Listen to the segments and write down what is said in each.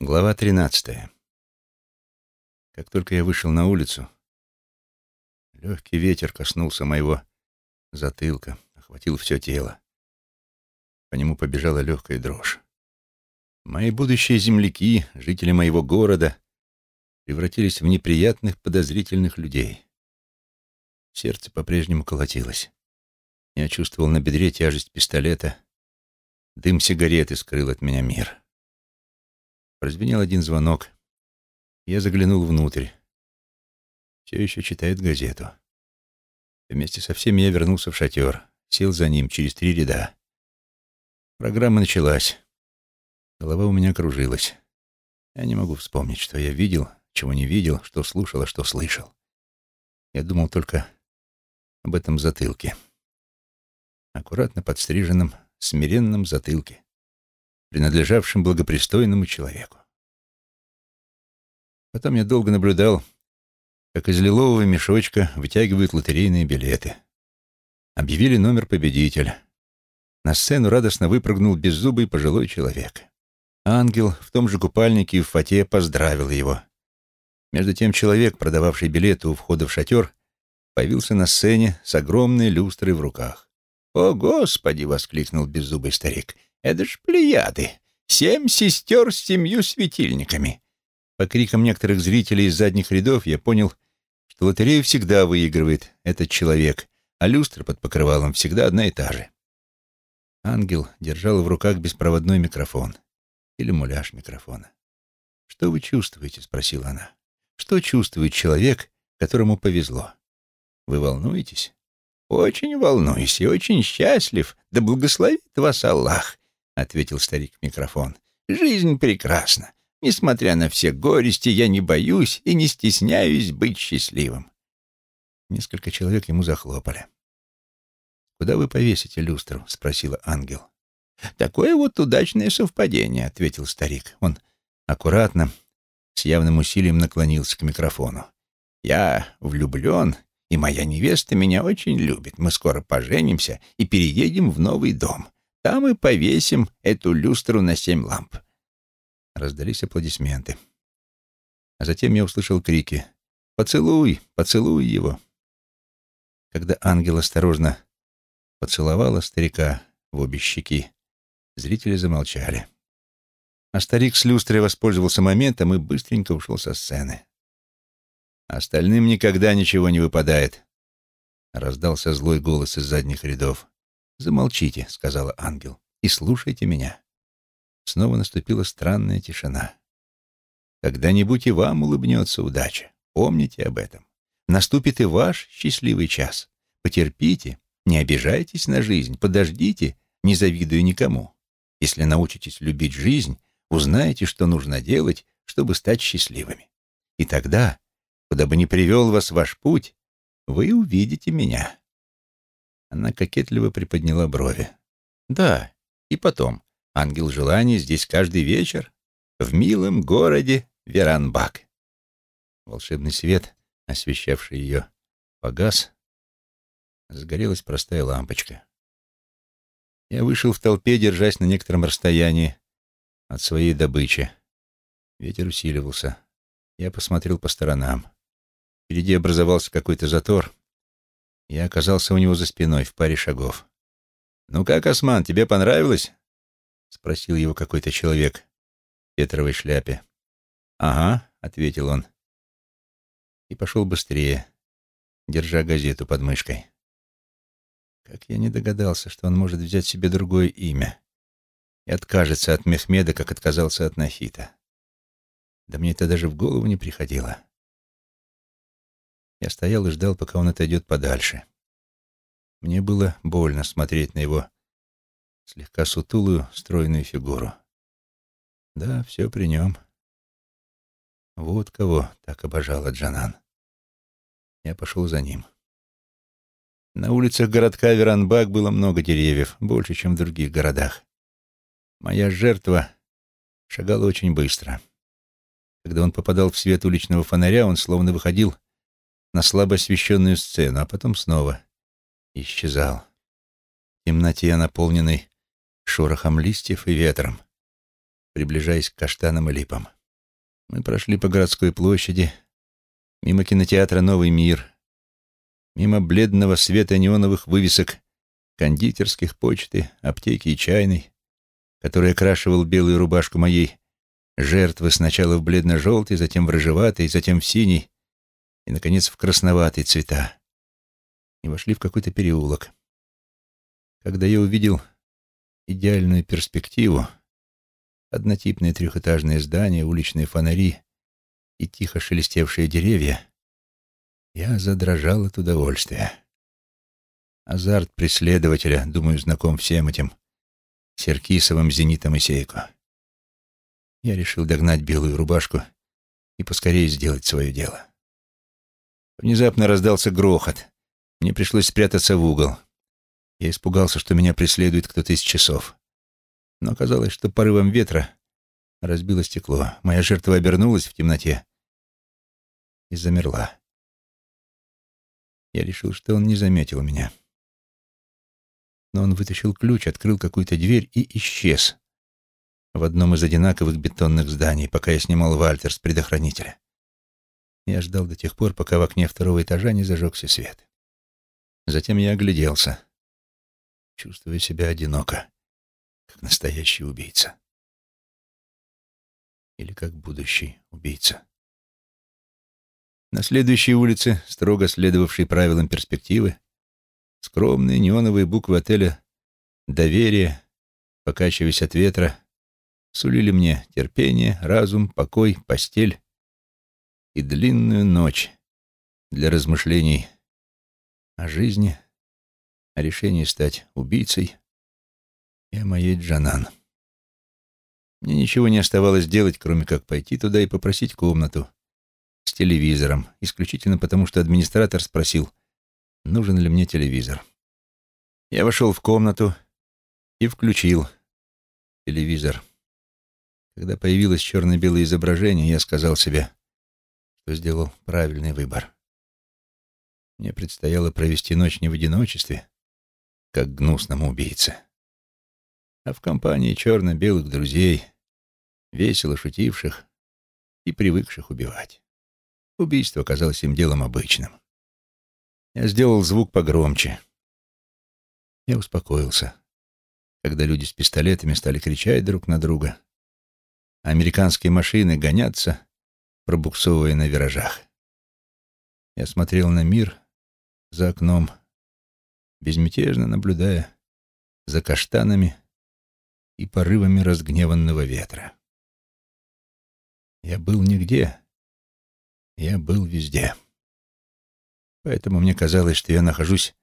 Глава 13. Как только я вышел на улицу, легкий ветер коснулся моего затылка, охватил все тело. По нему побежала легкая дрожь. Мои будущие земляки, жители моего города, превратились в неприятных, подозрительных людей. Сердце по-прежнему колотилось. Я чувствовал на бедре тяжесть пистолета. Дым сигареты скрыл от меня мир. Прозвенел один звонок. Я заглянул внутрь. Все еще читает газету. Вместе со всеми я вернулся в шатер. Сел за ним через три ряда. Программа началась. Голова у меня кружилась. Я не могу вспомнить, что я видел, чего не видел, что слушал, а что слышал. Я думал только об этом затылке. Аккуратно подстриженном, смиренном затылке принадлежавшим благопристойному человеку. Потом я долго наблюдал, как из лилового мешочка вытягивают лотерейные билеты. Объявили номер победителя. На сцену радостно выпрыгнул беззубый пожилой человек. Ангел в том же купальнике и в фате поздравил его. Между тем человек, продававший билеты у входа в шатер, появился на сцене с огромной люстрой в руках. «О, Господи!» — воскликнул беззубый старик. Это ж плеяды. Семь сестер с семью светильниками. По крикам некоторых зрителей из задних рядов я понял, что лотерею всегда выигрывает этот человек, а люстра под покрывалом всегда одна и та же. Ангел держал в руках беспроводной микрофон или муляж микрофона. «Что вы чувствуете?» — спросила она. «Что чувствует человек, которому повезло? Вы волнуетесь?» «Очень волнуюсь и очень счастлив, да благословит вас Аллах ответил старик в микрофон. «Жизнь прекрасна. Несмотря на все горести, я не боюсь и не стесняюсь быть счастливым». Несколько человек ему захлопали. «Куда вы повесите люстру?» — спросила ангел. «Такое вот удачное совпадение», — ответил старик. Он аккуратно, с явным усилием наклонился к микрофону. «Я влюблен, и моя невеста меня очень любит. Мы скоро поженимся и переедем в новый дом. Там и повесим эту люстру на семь ламп. Раздались аплодисменты. А затем я услышал крики «Поцелуй! Поцелуй его!». Когда ангел осторожно поцеловала старика в обе щеки, зрители замолчали. А старик с люстрой воспользовался моментом и быстренько ушел со сцены. «Остальным никогда ничего не выпадает», — раздался злой голос из задних рядов. «Замолчите», — сказала ангел, — «и слушайте меня». Снова наступила странная тишина. «Когда-нибудь и вам улыбнется удача. Помните об этом. Наступит и ваш счастливый час. Потерпите, не обижайтесь на жизнь, подождите, не завидуя никому. Если научитесь любить жизнь, узнаете, что нужно делать, чтобы стать счастливыми. И тогда, куда бы ни привел вас ваш путь, вы увидите меня. Она кокетливо приподняла брови. «Да, и потом. Ангел желаний здесь каждый вечер, в милом городе Веранбак». Волшебный свет, освещавший ее, погас. Сгорелась простая лампочка. Я вышел в толпе, держась на некотором расстоянии от своей добычи. Ветер усиливался. Я посмотрел по сторонам. Впереди образовался какой-то затор. Я оказался у него за спиной в паре шагов. «Ну как, Осман, тебе понравилось?» — спросил его какой-то человек в петровой шляпе. «Ага», — ответил он. И пошел быстрее, держа газету под мышкой. Как я не догадался, что он может взять себе другое имя и откажется от Мехмеда, как отказался от Нафита. Да мне это даже в голову не приходило. Я стоял и ждал, пока он отойдет подальше. Мне было больно смотреть на его слегка сутулую, стройную фигуру. Да, все при нем. Вот кого так обожала Джанан. Я пошел за ним. На улицах городка Веранбак было много деревьев, больше, чем в других городах. Моя жертва шагала очень быстро. Когда он попадал в свет уличного фонаря, он словно выходил на слабо освещенную сцену, а потом снова исчезал. В темноте, наполненной шорохом листьев и ветром, приближаясь к каштанам и липам. Мы прошли по городской площади, мимо кинотеатра «Новый мир», мимо бледного света неоновых вывесок кондитерских, почты, аптеки и чайной, который окрашивал белую рубашку моей жертвы сначала в бледно-желтый, затем в рыжеватый, затем в синий и, наконец, в красноватый цвета. И вошли в какой-то переулок. Когда я увидел идеальную перспективу, однотипные трехэтажные здания, уличные фонари и тихо шелестевшие деревья, я задрожал от удовольствия. Азарт преследователя, думаю, знаком всем этим Серкисовым, Зенитом и Сейко. Я решил догнать белую рубашку и поскорее сделать свое дело. Внезапно раздался грохот. Мне пришлось спрятаться в угол. Я испугался, что меня преследует кто-то из часов. Но оказалось, что порывом ветра разбило стекло. Моя жертва обернулась в темноте и замерла. Я решил, что он не заметил меня. Но он вытащил ключ, открыл какую-то дверь и исчез в одном из одинаковых бетонных зданий, пока я снимал Вальтер с предохранителя. Я ждал до тех пор, пока в окне второго этажа не зажегся свет. Затем я огляделся, чувствуя себя одиноко, как настоящий убийца. Или как будущий убийца. На следующей улице, строго следовавшей правилам перспективы, скромные неоновые буквы отеля «Доверие», покачиваясь от ветра, сулили мне терпение, разум, покой, постель и длинную ночь для размышлений о жизни, о решении стать убийцей и о моей Джанан. Мне ничего не оставалось делать, кроме как пойти туда и попросить комнату, с телевизором, исключительно потому, что администратор спросил, нужен ли мне телевизор. Я вошел в комнату и включил телевизор. Когда появилось черно-белое изображение, я сказал себе, что сделал правильный выбор. Мне предстояло провести ночь не в одиночестве, как гнусному убийце, а в компании черно-белых друзей, весело шутивших и привыкших убивать. Убийство казалось им делом обычным. Я сделал звук погромче. Я успокоился, когда люди с пистолетами стали кричать друг на друга. А американские машины гонятся, пробуксовывая на виражах. Я смотрел на мир за окном, безмятежно наблюдая за каштанами и порывами разгневанного ветра. Я был нигде, я был везде. Поэтому мне казалось, что я нахожусь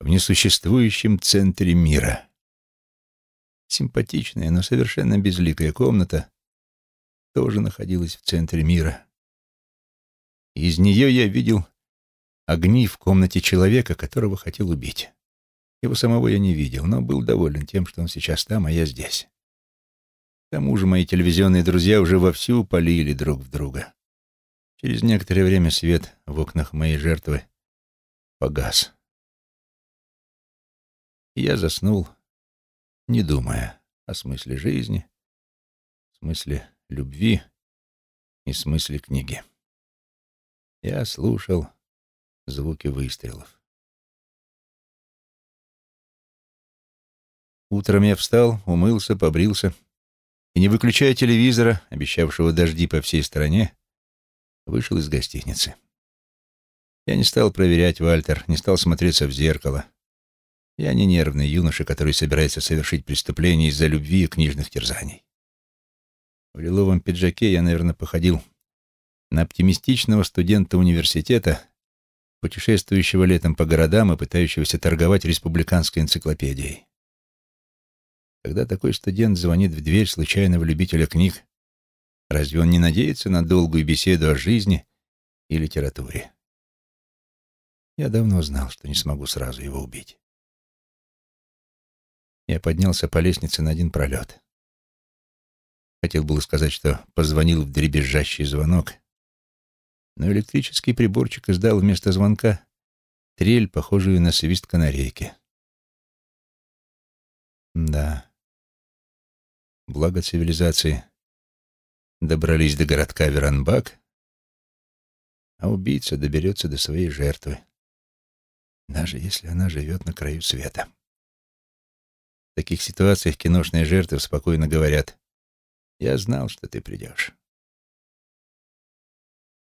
в несуществующем центре мира. Симпатичная, но совершенно безликая комната тоже находилась в центре мира. из нее я видел огни в комнате человека, которого хотел убить. Его самого я не видел, но был доволен тем, что он сейчас там, а я здесь. К тому же мои телевизионные друзья уже вовсю полили друг в друга. Через некоторое время свет в окнах моей жертвы погас. Я заснул, не думая о смысле жизни, смысле любви и смысле книги. Я слушал звуки выстрелов. Утром я встал, умылся, побрился и, не выключая телевизора, обещавшего дожди по всей стране, вышел из гостиницы. Я не стал проверять Вальтер, не стал смотреться в зеркало. Я не нервный юноша, который собирается совершить преступление из-за любви и книжных терзаний. В лиловом пиджаке я, наверное, походил на оптимистичного студента университета, путешествующего летом по городам и пытающегося торговать республиканской энциклопедией. Когда такой студент звонит в дверь случайного любителя книг, Разве он не надеется на долгую беседу о жизни и литературе? Я давно знал, что не смогу сразу его убить. Я поднялся по лестнице на один пролет. Хотел было сказать, что позвонил в дребезжащий звонок, но электрический приборчик издал вместо звонка трель, похожую на свист канарейки. Да, благо цивилизации, добрались до городка Веранбак, а убийца доберется до своей жертвы, даже если она живет на краю света. В таких ситуациях киношные жертвы спокойно говорят «Я знал, что ты придешь».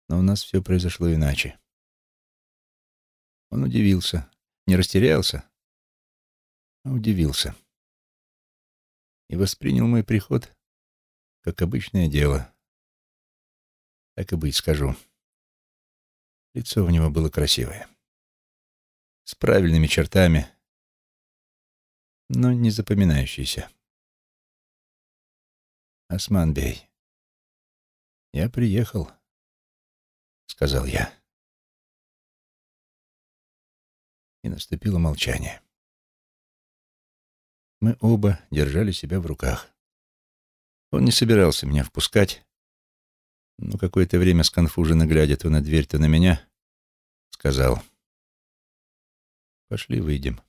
Но у нас все произошло иначе. Он удивился, не растерялся, а удивился. И воспринял мой приход как обычное дело. Так и быть скажу. Лицо у него было красивое. С правильными чертами, но не запоминающееся. «Осман Бей, я приехал», — сказал я. И наступило молчание. Мы оба держали себя в руках. Он не собирался меня впускать, но какое-то время сконфуженно глядя то на дверь, то на меня, сказал, «Пошли, выйдем».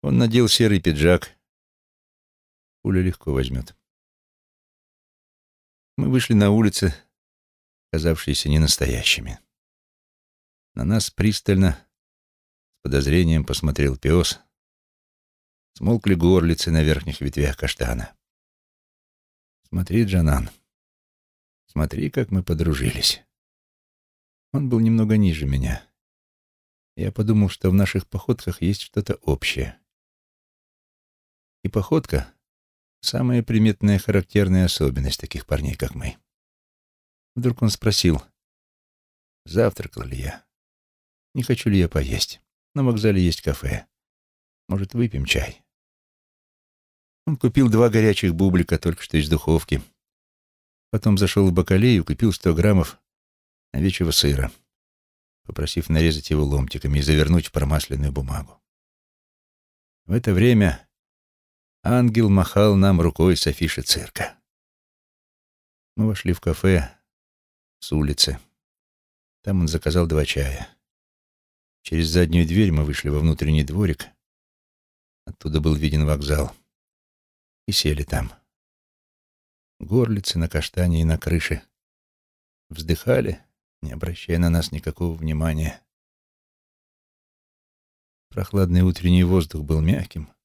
Он надел серый пиджак. Пуля легко возьмет. Мы вышли на улицы, казавшиеся ненастоящими. На нас пристально, с подозрением посмотрел пес, Смолкли горлицы на верхних ветвях каштана. Смотри, Джанан, смотри, как мы подружились. Он был немного ниже меня. Я подумал, что в наших походках есть что-то общее. И походка — самая приметная характерная особенность таких парней, как мы. Вдруг он спросил, завтракал ли я, не хочу ли я поесть. На вокзале есть кафе. Может, выпьем чай? Он купил два горячих бублика только что из духовки. Потом зашел в бакалею, купил сто граммов овечьего сыра, попросив нарезать его ломтиками и завернуть в промасленную бумагу. В это время ангел махал нам рукой с афиши цирка. Мы вошли в кафе с улицы. Там он заказал два чая. Через заднюю дверь мы вышли во внутренний дворик. Оттуда был виден вокзал и сели там. Горлицы на каштане и на крыше вздыхали, не обращая на нас никакого внимания. Прохладный утренний воздух был мягким.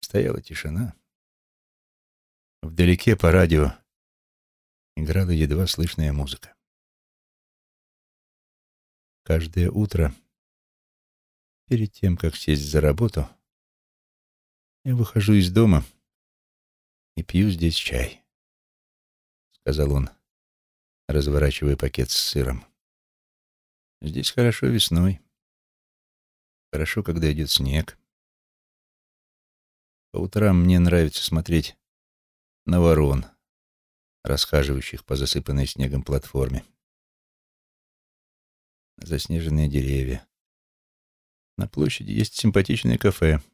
Стояла тишина. Вдалеке по радио играла едва слышная музыка. Каждое утро, перед тем, как сесть за работу, я выхожу из дома и пью здесь чай, — сказал он, разворачивая пакет с сыром. Здесь хорошо весной. Хорошо, когда идет снег. По утрам мне нравится смотреть на ворон, расхаживающих по засыпанной снегом платформе. Заснеженные деревья. На площади есть симпатичное кафе —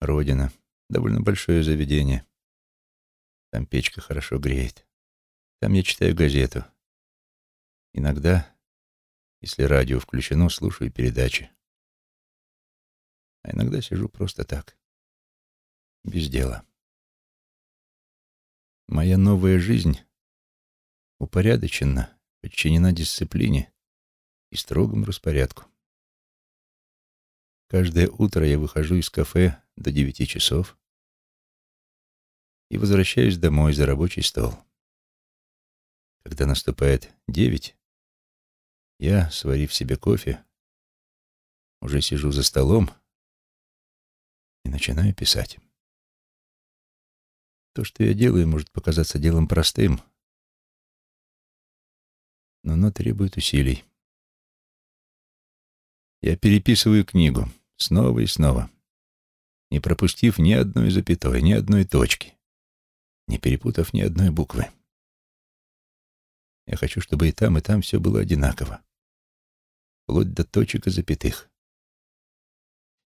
Родина. Довольно большое заведение. Там печка хорошо греет. Там я читаю газету. Иногда, если радио включено, слушаю передачи. А иногда сижу просто так, без дела. Моя новая жизнь упорядочена, подчинена дисциплине и строгому распорядку. Каждое утро я выхожу из кафе до девяти часов и возвращаюсь домой за рабочий стол. Когда наступает девять, я, сварив себе кофе, уже сижу за столом и начинаю писать. То, что я делаю, может показаться делом простым, но оно требует усилий. Я переписываю книгу снова и снова не пропустив ни одной запятой, ни одной точки, не перепутав ни одной буквы. Я хочу, чтобы и там, и там все было одинаково, вплоть до точек и запятых.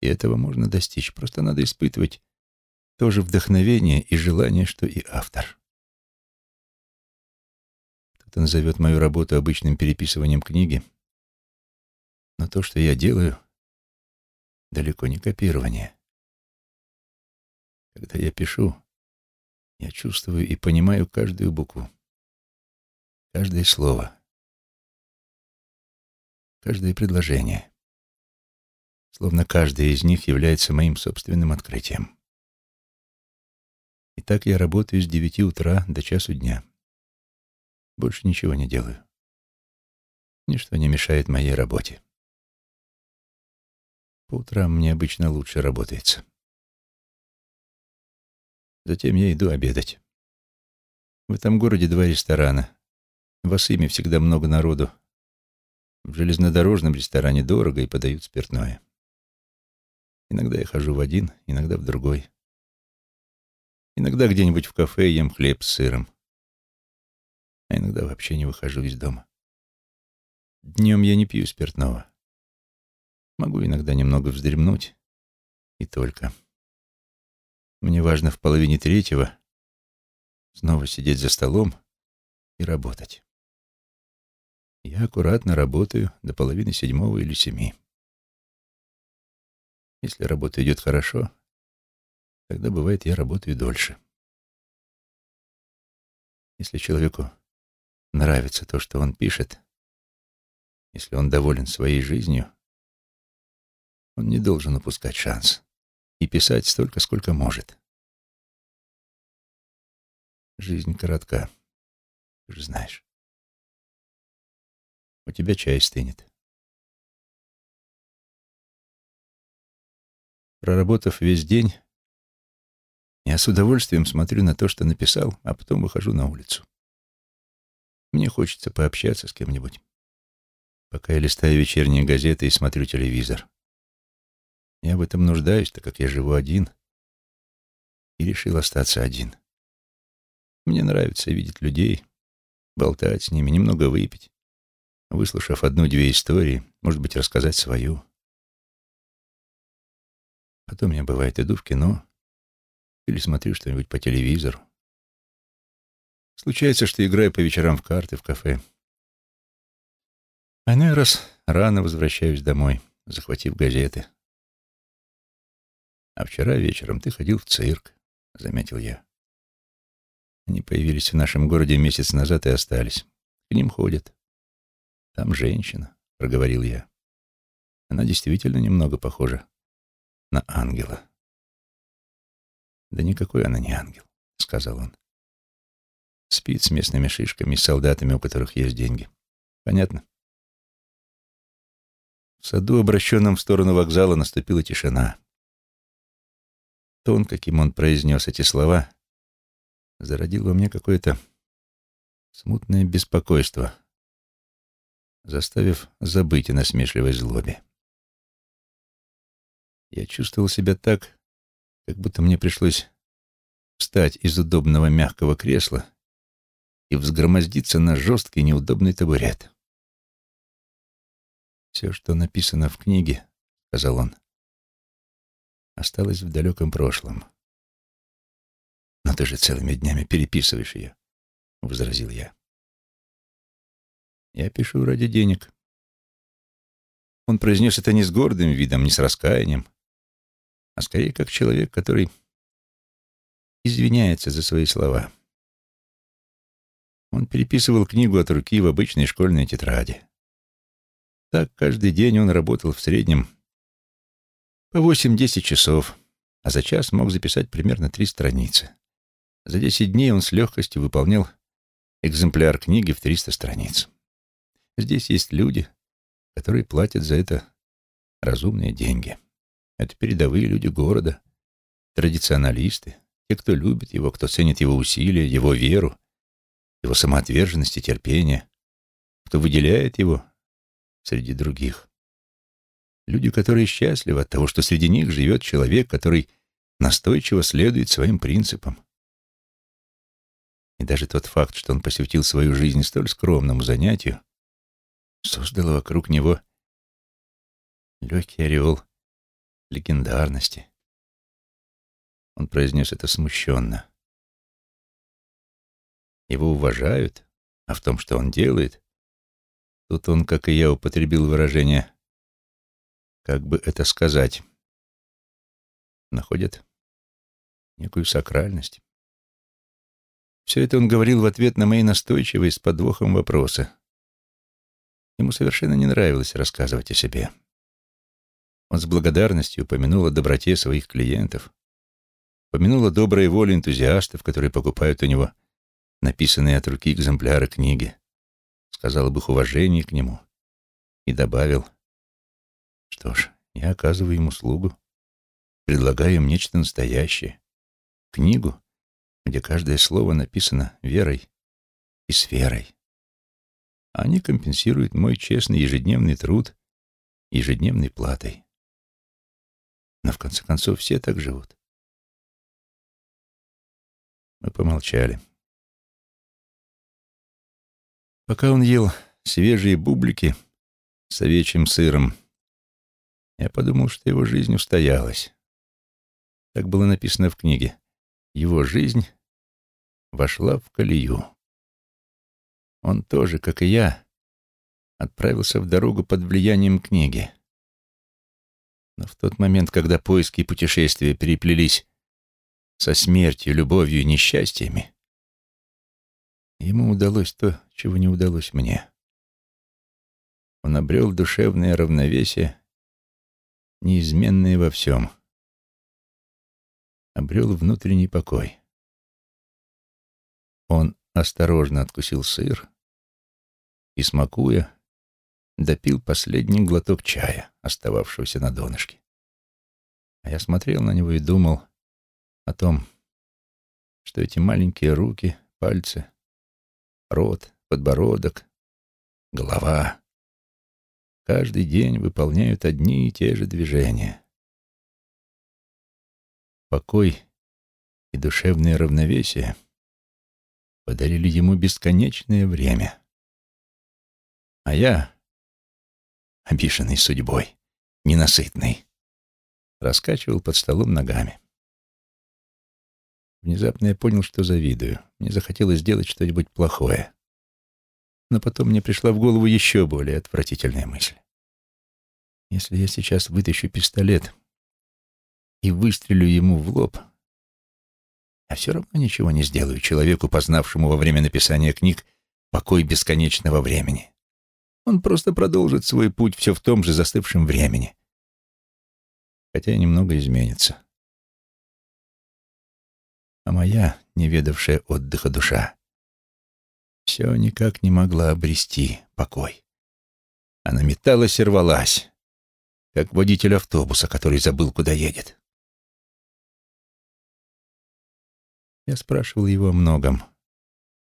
И этого можно достичь, просто надо испытывать то же вдохновение и желание, что и автор. Кто-то назовет мою работу обычным переписыванием книги, но то, что я делаю, далеко не копирование. Когда я пишу, я чувствую и понимаю каждую букву, каждое слово, каждое предложение, словно каждое из них является моим собственным открытием. И так я работаю с девяти утра до часу дня. Больше ничего не делаю. Ничто не мешает моей работе. По утрам мне обычно лучше работается. Затем я иду обедать. В этом городе два ресторана. В Асыме всегда много народу. В железнодорожном ресторане дорого и подают спиртное. Иногда я хожу в один, иногда в другой. Иногда где-нибудь в кафе ем хлеб с сыром. А иногда вообще не выхожу из дома. Днем я не пью спиртного. Могу иногда немного вздремнуть, и только. Мне важно в половине третьего снова сидеть за столом и работать. Я аккуратно работаю до половины седьмого или семи. Если работа идет хорошо, тогда бывает, я работаю дольше. Если человеку нравится то, что он пишет, если он доволен своей жизнью, он не должен упускать шанс и писать столько, сколько может. Жизнь коротка, ты же знаешь. У тебя чай стынет. Проработав весь день, я с удовольствием смотрю на то, что написал, а потом выхожу на улицу. Мне хочется пообщаться с кем-нибудь, пока я листаю вечерние газеты и смотрю телевизор. Я в этом нуждаюсь, так как я живу один и решил остаться один. Мне нравится видеть людей, болтать с ними, немного выпить, выслушав одну-две истории, может быть, рассказать свою. Потом я, бывает, иду в кино или смотрю что-нибудь по телевизору. Случается, что играю по вечерам в карты в кафе. А иной раз рано возвращаюсь домой, захватив газеты. «А вчера вечером ты ходил в цирк», — заметил я. Они появились в нашем городе месяц назад и остались. К ним ходят. Там женщина, — проговорил я. Она действительно немного похожа на ангела. Да никакой она не ангел, — сказал он. Спит с местными шишками, с солдатами, у которых есть деньги. Понятно? В саду, обращенном в сторону вокзала, наступила тишина. Тон, каким он произнес эти слова, зародил во мне какое-то смутное беспокойство, заставив забыть о насмешливой злобе. Я чувствовал себя так, как будто мне пришлось встать из удобного мягкого кресла и взгромоздиться на жесткий неудобный табурет. «Все, что написано в книге, — сказал он, осталась в далеком прошлом. «Но ты же целыми днями переписываешь ее», — возразил я. «Я пишу ради денег». Он произнес это не с гордым видом, не с раскаянием, а скорее как человек, который извиняется за свои слова. Он переписывал книгу от руки в обычной школьной тетради. Так каждый день он работал в среднем по 8-10 часов, а за час мог записать примерно три страницы. За 10 дней он с легкостью выполнял экземпляр книги в 300 страниц. Здесь есть люди, которые платят за это разумные деньги. Это передовые люди города, традиционалисты, те, кто любит его, кто ценит его усилия, его веру, его самоотверженность и терпение, кто выделяет его среди других. Люди, которые счастливы от того, что среди них живет человек, который настойчиво следует своим принципам. И даже тот факт, что он посвятил свою жизнь столь скромному занятию, создал вокруг него легкий ореол легендарности. Он произнес это смущенно. Его уважают, а в том, что он делает, тут он, как и я, употребил выражение как бы это сказать, находят некую сакральность. Все это он говорил в ответ на мои настойчивые с подвохом вопросы. Ему совершенно не нравилось рассказывать о себе. Он с благодарностью упомянул о доброте своих клиентов, упомянул о доброй воле энтузиастов, которые покупают у него написанные от руки экземпляры книги, сказал об их уважении к нему и добавил, что ж, я оказываю им услугу, предлагаю им нечто настоящее, книгу, где каждое слово написано верой и сферой. Они компенсируют мой честный ежедневный труд ежедневной платой. Но в конце концов все так живут. Мы помолчали. Пока он ел свежие бублики с овечьим сыром, я подумал, что его жизнь устоялась. Так было написано в книге. Его жизнь вошла в колею. Он тоже, как и я, отправился в дорогу под влиянием книги. Но в тот момент, когда поиски и путешествия переплелись со смертью, любовью и несчастьями, ему удалось то, чего не удалось мне. Он обрел душевное равновесие, неизменное во всем. Обрел внутренний покой. Он осторожно откусил сыр и, смакуя, допил последний глоток чая, остававшегося на донышке. А я смотрел на него и думал о том, что эти маленькие руки, пальцы, рот, подбородок, голова каждый день выполняют одни и те же движения. Покой и душевное равновесие подарили ему бесконечное время. А я, обиженный судьбой, ненасытный, раскачивал под столом ногами. Внезапно я понял, что завидую. Мне захотелось сделать что-нибудь плохое. Но потом мне пришла в голову еще более отвратительная мысль. Если я сейчас вытащу пистолет и выстрелю ему в лоб, я все равно ничего не сделаю человеку, познавшему во время написания книг покой бесконечного времени. Он просто продолжит свой путь все в том же застывшем времени, хотя немного изменится. А моя, не ведавшая отдыха душа, все никак не могла обрести покой. Она металась и рвалась, как водитель автобуса, который забыл, куда едет. Я спрашивал его о многом.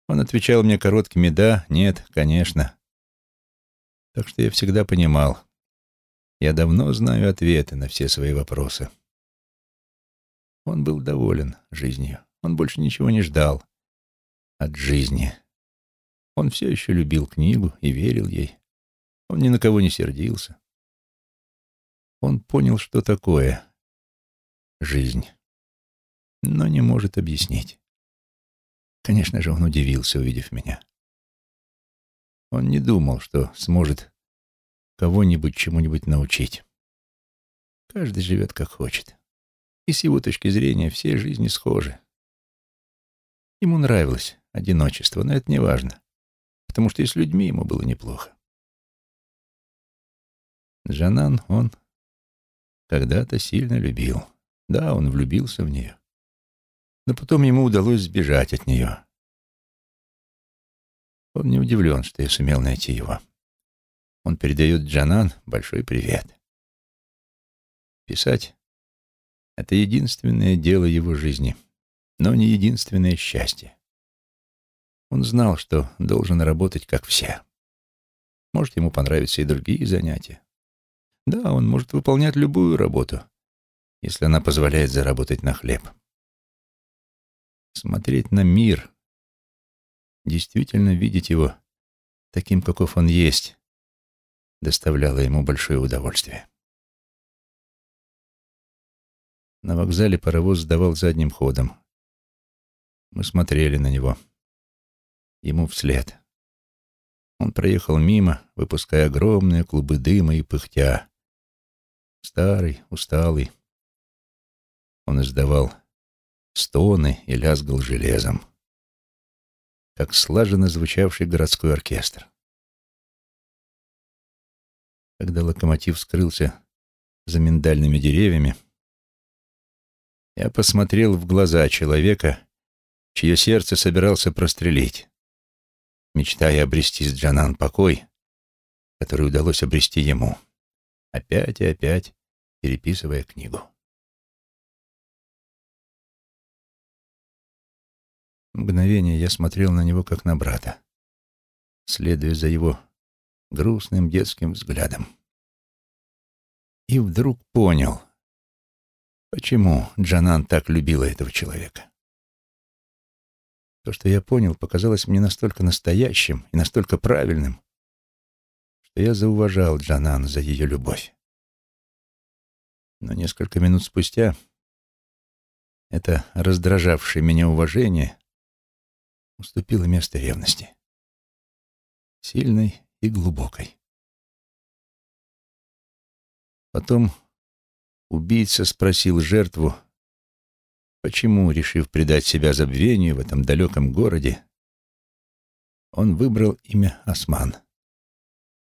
Он отвечал мне короткими «да», «нет», «конечно». Так что я всегда понимал, я давно знаю ответы на все свои вопросы. Он был доволен жизнью. Он больше ничего не ждал от жизни. Он все еще любил книгу и верил ей. Он ни на кого не сердился. Он понял, что такое жизнь, но не может объяснить. Конечно же, он удивился, увидев меня. Он не думал, что сможет кого-нибудь чему-нибудь научить. Каждый живет как хочет. И с его точки зрения все жизни схожи. Ему нравилось одиночество, но это не важно, потому что и с людьми ему было неплохо. Джанан он когда-то сильно любил. Да, он влюбился в нее. Но потом ему удалось сбежать от нее. Он не удивлен, что я сумел найти его. Он передает Джанан большой привет. Писать — это единственное дело его жизни, но не единственное счастье. Он знал, что должен работать, как все. Может, ему понравятся и другие занятия. Да, он может выполнять любую работу, если она позволяет заработать на хлеб. Смотреть на мир действительно видеть его таким, каков он есть, доставляло ему большое удовольствие. На вокзале паровоз сдавал задним ходом. Мы смотрели на него. Ему вслед. Он проехал мимо, выпуская огромные клубы дыма и пыхтя. Старый, усталый. Он издавал стоны и лязгал железом, как слаженно звучавший городской оркестр. Когда локомотив скрылся за миндальными деревьями, я посмотрел в глаза человека, чье сердце собирался прострелить, мечтая обрести с Джанан покой, который удалось обрести ему, опять и опять переписывая книгу. Мгновение я смотрел на него, как на брата, следуя за его грустным детским взглядом. И вдруг понял, почему Джанан так любила этого человека. То, что я понял, показалось мне настолько настоящим и настолько правильным, что я зауважал Джанан за ее любовь. Но несколько минут спустя это раздражавшее меня уважение уступило место ревности. Сильной и глубокой. Потом убийца спросил жертву, почему, решив предать себя забвению в этом далеком городе, он выбрал имя Осман.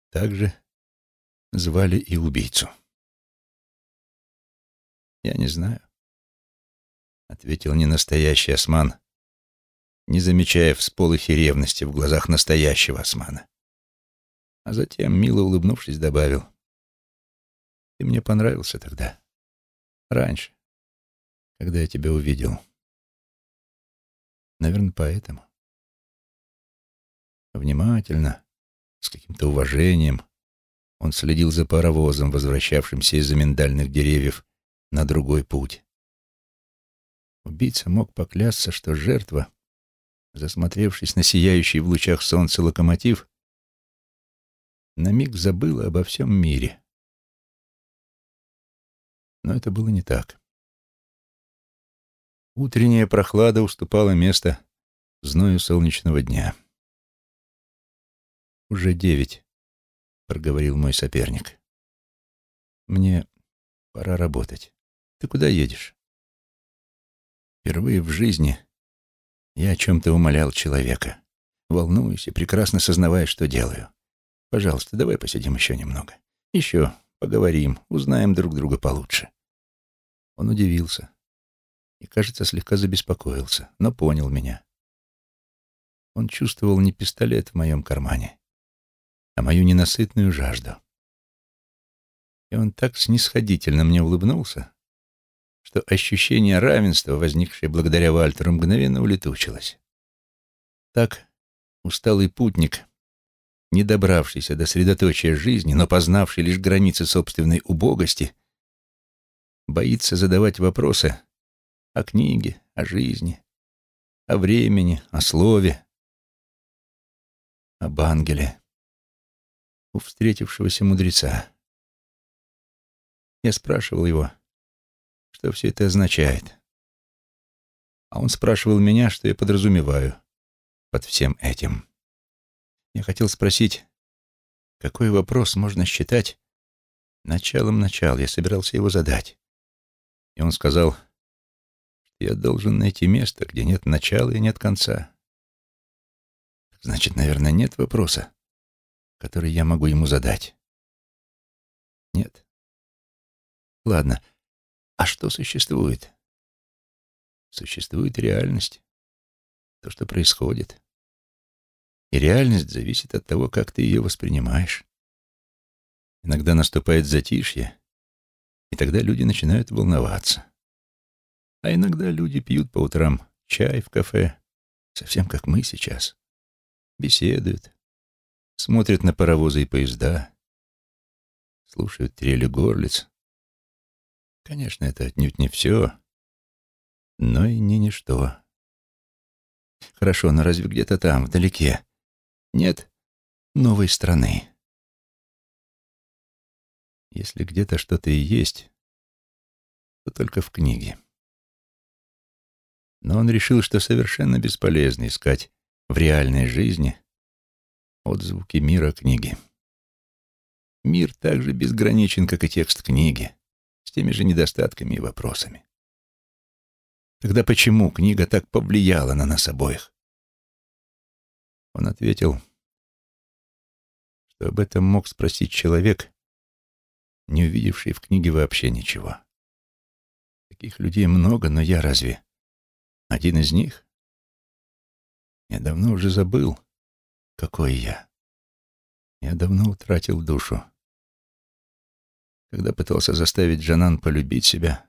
Также звали и убийцу. «Я не знаю», — ответил ненастоящий Осман, не замечая всполохи ревности в глазах настоящего Османа. А затем, мило улыбнувшись, добавил. «Ты мне понравился тогда. Раньше, когда я тебя увидел. Наверное, поэтому». Внимательно, с каким-то уважением, он следил за паровозом, возвращавшимся из-за миндальных деревьев на другой путь. Убийца мог поклясться, что жертва, засмотревшись на сияющий в лучах солнца локомотив, на миг забыла обо всем мире. Но это было не так. Утренняя прохлада уступала место зною солнечного дня. «Уже девять», — проговорил мой соперник. «Мне пора работать. Ты куда едешь?» Впервые в жизни я о чем-то умолял человека, волнуюсь и прекрасно сознавая, что делаю. Пожалуйста, давай посидим еще немного. Еще поговорим, узнаем друг друга получше. Он удивился и, кажется, слегка забеспокоился, но понял меня. Он чувствовал не пистолет в моем кармане, а мою ненасытную жажду. И он так снисходительно мне улыбнулся, что ощущение равенства, возникшее благодаря Вальтеру, мгновенно улетучилось. Так усталый путник не добравшийся до средоточия жизни, но познавший лишь границы собственной убогости, боится задавать вопросы о книге, о жизни, о времени, о слове, об ангеле у встретившегося мудреца. Я спрашивал его, что все это означает. А он спрашивал меня, что я подразумеваю под всем этим. Я хотел спросить, какой вопрос можно считать началом начала. Я собирался его задать. И он сказал, что я должен найти место, где нет начала и нет конца. Значит, наверное, нет вопроса, который я могу ему задать. Нет. Ладно. А что существует? Существует реальность. То, что происходит. И реальность зависит от того, как ты ее воспринимаешь. Иногда наступает затишье, и тогда люди начинают волноваться. А иногда люди пьют по утрам чай в кафе, совсем как мы сейчас. Беседуют, смотрят на паровозы и поезда, слушают трели горлиц. Конечно, это отнюдь не все, но и не ничто. Хорошо, но разве где-то там, вдалеке, нет новой страны. Если где-то что-то и есть, то только в книге. Но он решил, что совершенно бесполезно искать в реальной жизни отзвуки мира книги. Мир так же безграничен, как и текст книги, с теми же недостатками и вопросами. Тогда почему книга так повлияла на нас обоих? Он ответил, что об этом мог спросить человек, не увидевший в книге вообще ничего. Таких людей много, но я разве один из них? Я давно уже забыл, какой я. Я давно утратил душу. Когда пытался заставить Джанан полюбить себя,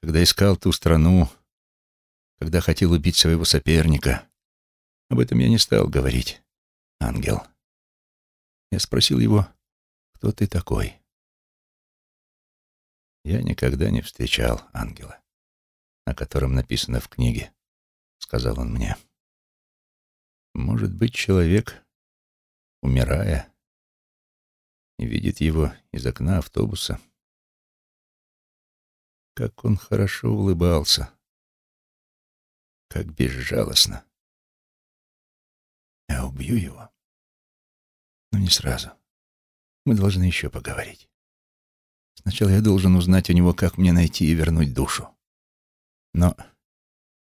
когда искал ту страну, когда хотел убить своего соперника, об этом я не стал говорить, ангел. Я спросил его, кто ты такой? Я никогда не встречал ангела, о котором написано в книге, сказал он мне. Может быть, человек, умирая, и видит его из окна автобуса. Как он хорошо улыбался, как безжалостно. Я убью его. Но не сразу. Мы должны еще поговорить. Сначала я должен узнать у него, как мне найти и вернуть душу. Но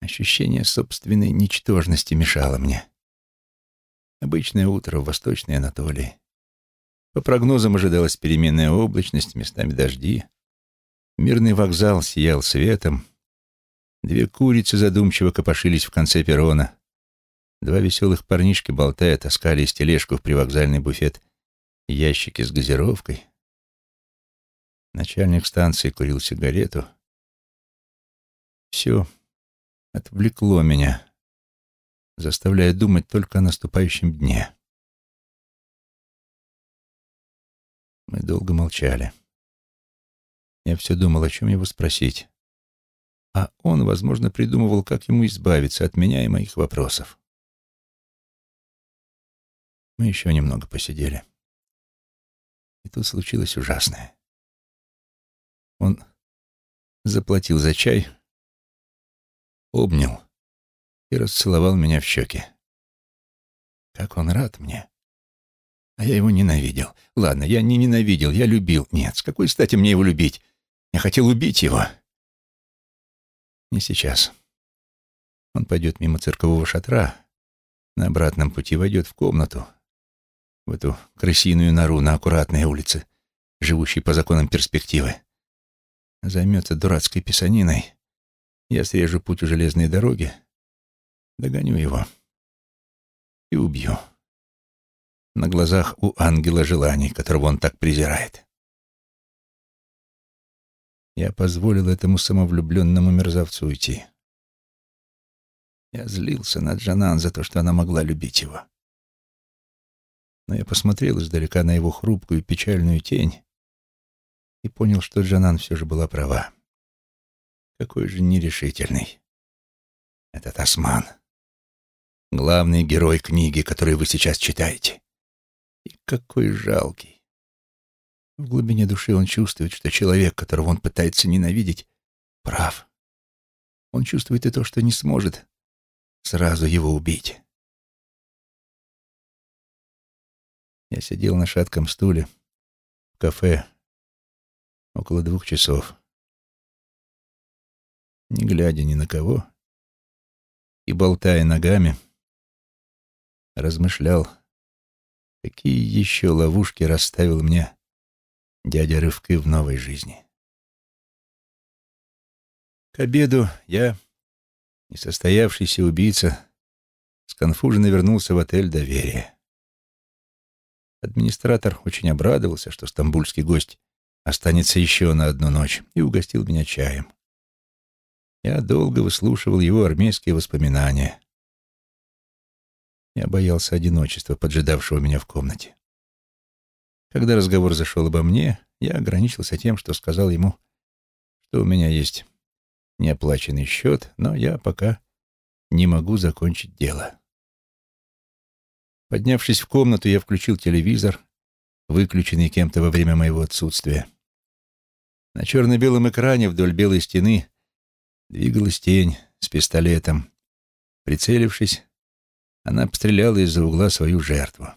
ощущение собственной ничтожности мешало мне. Обычное утро в Восточной Анатолии. По прогнозам ожидалась переменная облачность, местами дожди. Мирный вокзал сиял светом. Две курицы задумчиво копошились в конце перрона. Два веселых парнишки, болтая, таскали из тележку в привокзальный буфет ящики с газировкой. Начальник станции курил сигарету. Все отвлекло меня заставляя думать только о наступающем дне. Мы долго молчали. Я все думал, о чем его спросить. А он, возможно, придумывал, как ему избавиться от меня и моих вопросов. Мы еще немного посидели. И тут случилось ужасное. Он заплатил за чай, обнял и расцеловал меня в щеки. Как он рад мне. А я его ненавидел. Ладно, я не ненавидел, я любил. Нет, с какой стати мне его любить? Я хотел убить его. Не сейчас. Он пойдет мимо циркового шатра, на обратном пути войдет в комнату, в эту крысиную нору на аккуратной улице, живущей по законам перспективы. Займется дурацкой писаниной. Я срежу путь у железной дороги, Догоню его и убью. На глазах у ангела желаний, которого он так презирает. Я позволил этому самовлюбленному мерзавцу уйти. Я злился на Джанан за то, что она могла любить его. Но я посмотрел издалека на его хрупкую печальную тень и понял, что Джанан все же была права. Какой же нерешительный этот осман главный герой книги, которую вы сейчас читаете. И какой жалкий. В глубине души он чувствует, что человек, которого он пытается ненавидеть, прав. Он чувствует и то, что не сможет сразу его убить. Я сидел на шатком стуле в кафе около двух часов, не глядя ни на кого и болтая ногами, размышлял, какие еще ловушки расставил мне дядя Рывкы в новой жизни. К обеду я, несостоявшийся убийца, сконфуженно вернулся в отель «Доверие». Администратор очень обрадовался, что стамбульский гость останется еще на одну ночь, и угостил меня чаем. Я долго выслушивал его армейские воспоминания, я боялся одиночества, поджидавшего меня в комнате. Когда разговор зашел обо мне, я ограничился тем, что сказал ему, что у меня есть неоплаченный счет, но я пока не могу закончить дело. Поднявшись в комнату, я включил телевизор, выключенный кем-то во время моего отсутствия. На черно-белом экране вдоль белой стены двигалась тень с пистолетом. Прицелившись, она обстреляла из-за угла свою жертву.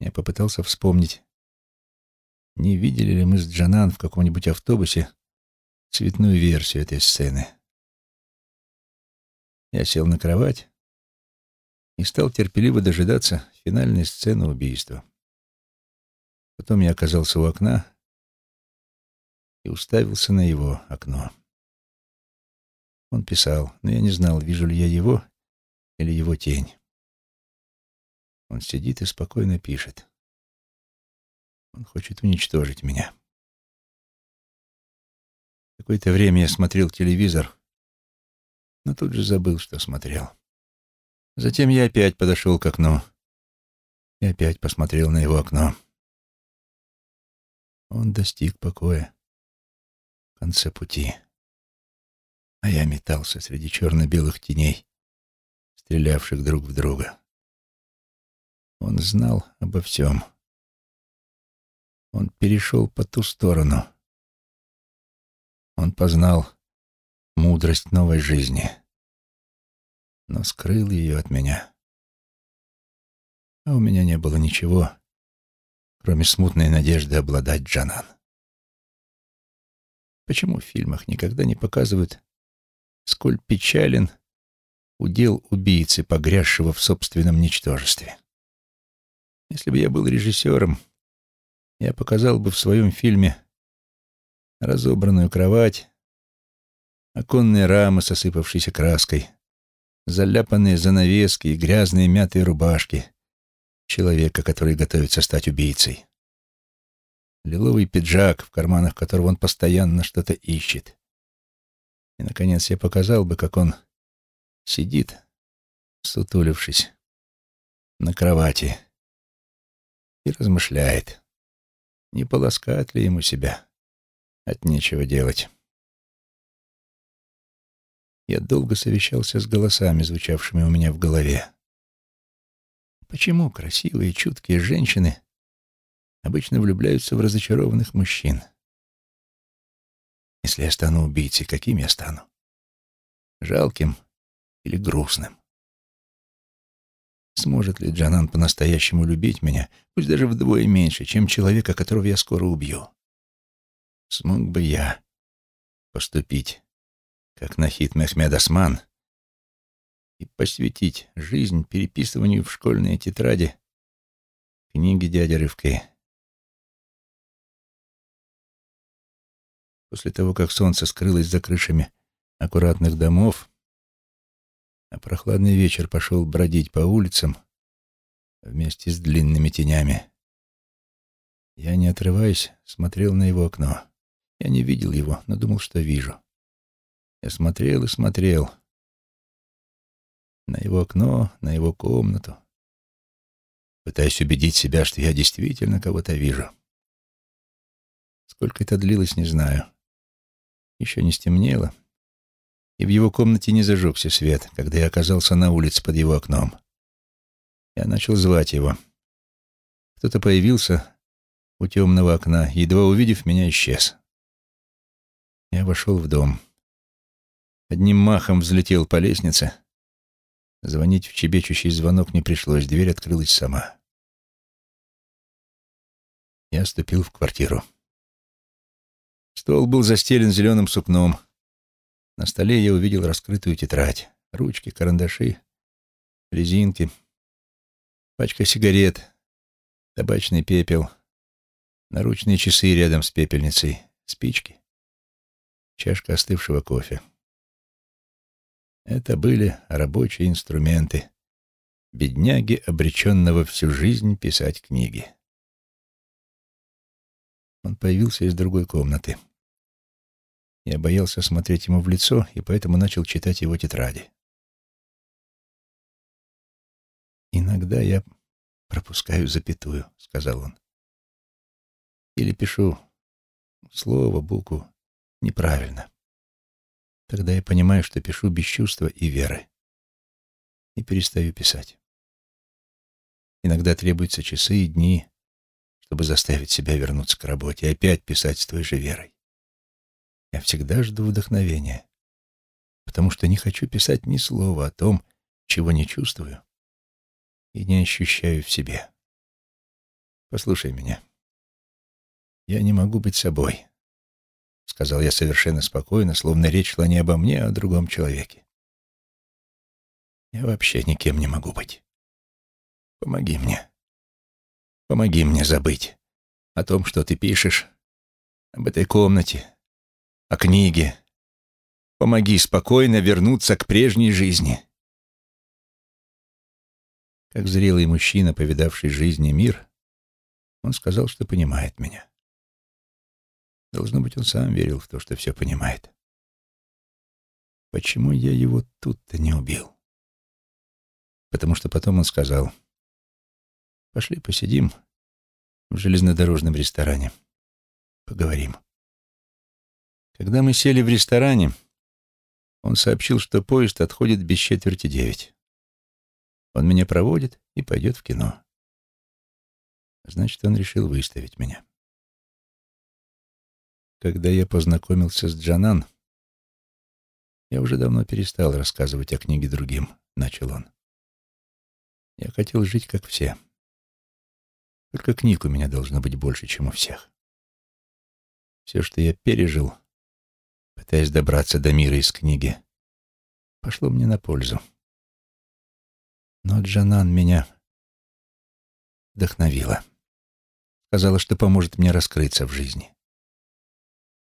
Я попытался вспомнить, не видели ли мы с Джанан в каком-нибудь автобусе цветную версию этой сцены. Я сел на кровать и стал терпеливо дожидаться финальной сцены убийства. Потом я оказался у окна и уставился на его окно. Он писал, но я не знал, вижу ли я его или его тень. Он сидит и спокойно пишет. Он хочет уничтожить меня. Какое-то время я смотрел телевизор, но тут же забыл, что смотрел. Затем я опять подошел к окну и опять посмотрел на его окно. Он достиг покоя в конце пути, а я метался среди черно-белых теней, стрелявших друг в друга. Он знал обо всем. Он перешел по ту сторону. Он познал мудрость новой жизни, но скрыл ее от меня. А у меня не было ничего, кроме смутной надежды обладать Джанан. Почему в фильмах никогда не показывают, сколь печален удел убийцы, погрязшего в собственном ничтожестве? Если бы я был режиссером, я показал бы в своем фильме разобранную кровать, оконные рамы с осыпавшейся краской, заляпанные занавески и грязные мятые рубашки человека, который готовится стать убийцей. Лиловый пиджак, в карманах которого он постоянно что-то ищет. И, наконец, я показал бы, как он сидит, сутулившись, на кровати и размышляет, не полоскать ли ему себя от нечего делать. Я долго совещался с голосами, звучавшими у меня в голове. Почему красивые чуткие женщины обычно влюбляются в разочарованных мужчин? Если я стану убийцей, каким я стану? Жалким или грустным? Сможет ли Джанан по-настоящему любить меня, пусть даже вдвое меньше, чем человека, которого я скоро убью? Смог бы я поступить, как Нахид Мехмед Осман, и посвятить жизнь переписыванию в школьные тетради книги дяди Рывки. После того, как солнце скрылось за крышами аккуратных домов, а прохладный вечер пошел бродить по улицам вместе с длинными тенями. Я, не отрываясь, смотрел на его окно. Я не видел его, но думал, что вижу. Я смотрел и смотрел на его окно, на его комнату, пытаясь убедить себя, что я действительно кого-то вижу. Сколько это длилось, не знаю. Еще не стемнело, и в его комнате не зажегся свет, когда я оказался на улице под его окном. Я начал звать его. Кто-то появился у темного окна, едва увидев меня, исчез. Я вошел в дом. Одним махом взлетел по лестнице. Звонить в чебечущий звонок не пришлось, дверь открылась сама. Я ступил в квартиру. Стол был застелен зеленым сукном, на столе я увидел раскрытую тетрадь, ручки, карандаши, резинки, пачка сигарет, табачный пепел, наручные часы рядом с пепельницей, спички, чашка остывшего кофе. Это были рабочие инструменты бедняги, обреченного всю жизнь писать книги. Он появился из другой комнаты. Я боялся смотреть ему в лицо, и поэтому начал читать его тетради. «Иногда я пропускаю запятую», — сказал он. «Или пишу слово, букву неправильно. Тогда я понимаю, что пишу без чувства и веры. И перестаю писать. Иногда требуются часы и дни, чтобы заставить себя вернуться к работе и опять писать с той же верой. Я всегда жду вдохновения, потому что не хочу писать ни слова о том, чего не чувствую и не ощущаю в себе. Послушай меня. Я не могу быть собой. — сказал я совершенно спокойно, словно речь шла не обо мне, а о другом человеке. «Я вообще никем не могу быть. Помоги мне. Помоги мне забыть о том, что ты пишешь, об этой комнате, о книге. Помоги спокойно вернуться к прежней жизни». Как зрелый мужчина, повидавший жизнь и мир, он сказал, что понимает меня. Должно быть, он сам верил в то, что все понимает. Почему я его тут-то не убил? Потому что потом он сказал, «Пошли посидим в железнодорожном ресторане, поговорим». Когда мы сели в ресторане, он сообщил, что поезд отходит без четверти девять. Он меня проводит и пойдет в кино. Значит, он решил выставить меня. Когда я познакомился с Джанан, я уже давно перестал рассказывать о книге другим, начал он. Я хотел жить, как все. Только книг у меня должно быть больше, чем у всех. Все, что я пережил, пытаясь добраться до мира из книги, пошло мне на пользу. Но Джанан меня вдохновила. Сказала, что поможет мне раскрыться в жизни.